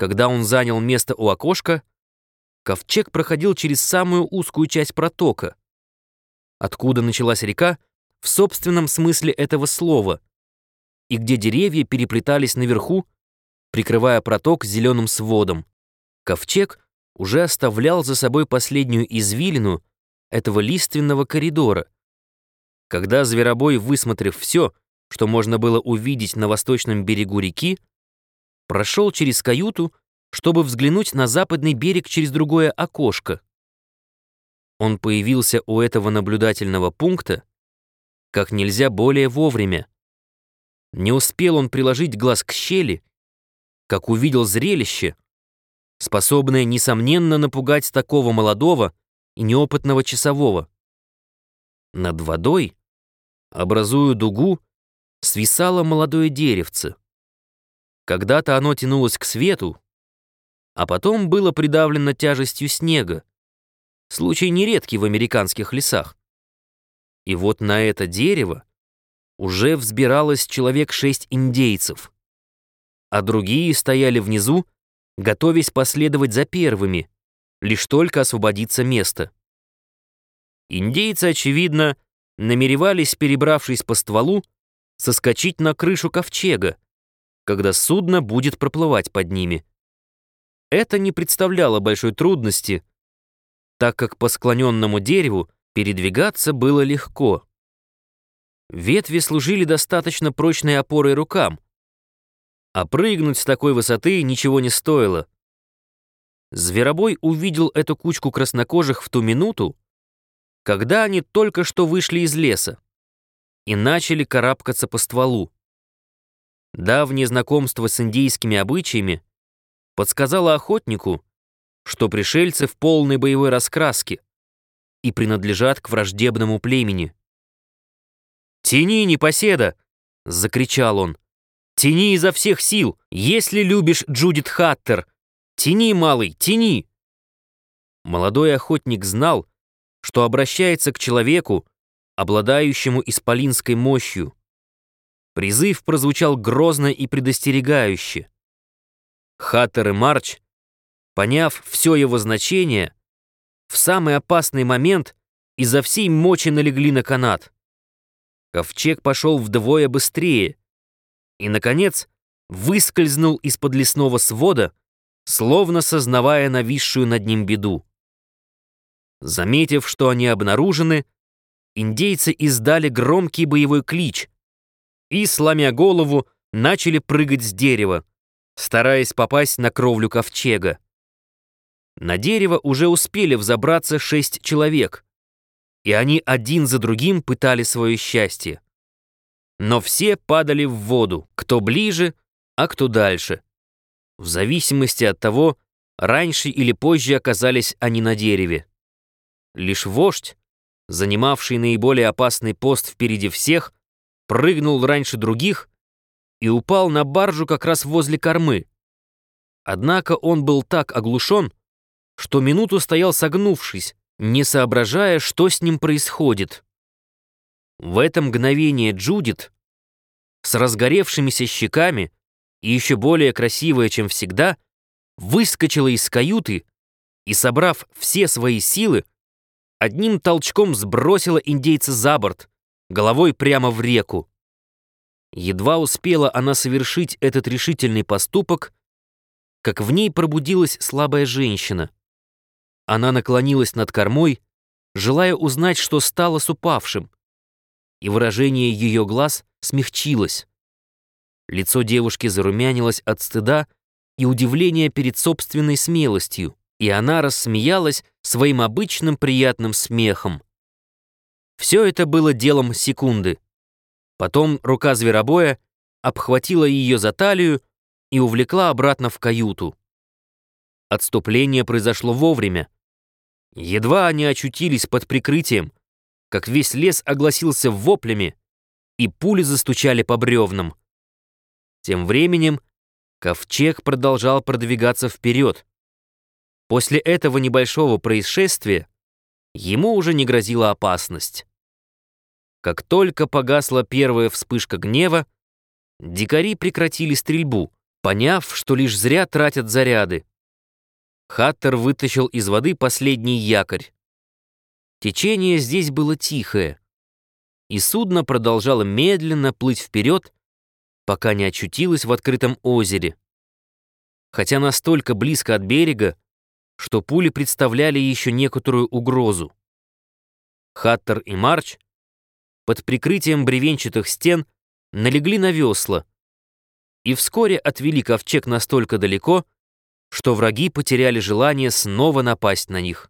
Когда он занял место у окошка, ковчег проходил через самую узкую часть протока, откуда началась река в собственном смысле этого слова, и где деревья переплетались наверху, прикрывая проток зеленым сводом. Ковчег уже оставлял за собой последнюю извилину этого лиственного коридора. Когда зверобой, высмотрев все, что можно было увидеть на восточном берегу реки, прошел через каюту, чтобы взглянуть на западный берег через другое окошко. Он появился у этого наблюдательного пункта как нельзя более вовремя. Не успел он приложить глаз к щели, как увидел зрелище, способное, несомненно, напугать такого молодого и неопытного часового. Над водой, образуя дугу, свисало молодое деревце. Когда-то оно тянулось к свету, а потом было придавлено тяжестью снега. Случай нередкий в американских лесах. И вот на это дерево уже взбиралось человек шесть индейцев, а другие стояли внизу, готовясь последовать за первыми, лишь только освободится место. Индейцы, очевидно, намеревались, перебравшись по стволу, соскочить на крышу ковчега, когда судно будет проплывать под ними. Это не представляло большой трудности, так как по склоненному дереву передвигаться было легко. Ветви служили достаточно прочной опорой рукам, а прыгнуть с такой высоты ничего не стоило. Зверобой увидел эту кучку краснокожих в ту минуту, когда они только что вышли из леса и начали карабкаться по стволу. Давнее знакомство с индейскими обычаями подсказало охотнику, что пришельцы в полной боевой раскраске и принадлежат к враждебному племени. «Тяни, непоседа!» — закричал он. «Тяни изо всех сил, если любишь Джудит Хаттер! Тяни, малый, тяни!» Молодой охотник знал, что обращается к человеку, обладающему исполинской мощью. Призыв прозвучал грозно и предостерегающе. Хаттер и Марч, поняв все его значение, в самый опасный момент изо всей мочи налегли на канат. Ковчег пошел вдвое быстрее и, наконец, выскользнул из-под лесного свода, словно сознавая нависшую над ним беду. Заметив, что они обнаружены, индейцы издали громкий боевой клич и, сломя голову, начали прыгать с дерева стараясь попасть на кровлю ковчега. На дерево уже успели взобраться шесть человек, и они один за другим пытали свое счастье. Но все падали в воду, кто ближе, а кто дальше. В зависимости от того, раньше или позже оказались они на дереве. Лишь вождь, занимавший наиболее опасный пост впереди всех, прыгнул раньше других и упал на баржу как раз возле кормы. Однако он был так оглушен, что минуту стоял согнувшись, не соображая, что с ним происходит. В это мгновение Джудит, с разгоревшимися щеками и еще более красивая, чем всегда, выскочила из каюты и, собрав все свои силы, одним толчком сбросила индейца за борт, головой прямо в реку. Едва успела она совершить этот решительный поступок, как в ней пробудилась слабая женщина. Она наклонилась над кормой, желая узнать, что стало с упавшим, и выражение ее глаз смягчилось. Лицо девушки зарумянилось от стыда и удивления перед собственной смелостью, и она рассмеялась своим обычным приятным смехом. Все это было делом секунды. Потом рука зверобоя обхватила ее за талию и увлекла обратно в каюту. Отступление произошло вовремя. Едва они очутились под прикрытием, как весь лес огласился воплями, и пули застучали по бревнам. Тем временем ковчег продолжал продвигаться вперед. После этого небольшого происшествия ему уже не грозила опасность. Как только погасла первая вспышка гнева, дикари прекратили стрельбу, Поняв, что лишь зря тратят заряды, Хаттер вытащил из воды последний якорь. Течение здесь было тихое, и судно продолжало медленно плыть вперед, пока не очутилось в открытом озере. Хотя настолько близко от берега, что пули представляли еще некоторую угрозу. Хаттер и Марч под прикрытием бревенчатых стен налегли на весла и вскоре отвели ковчег настолько далеко, что враги потеряли желание снова напасть на них.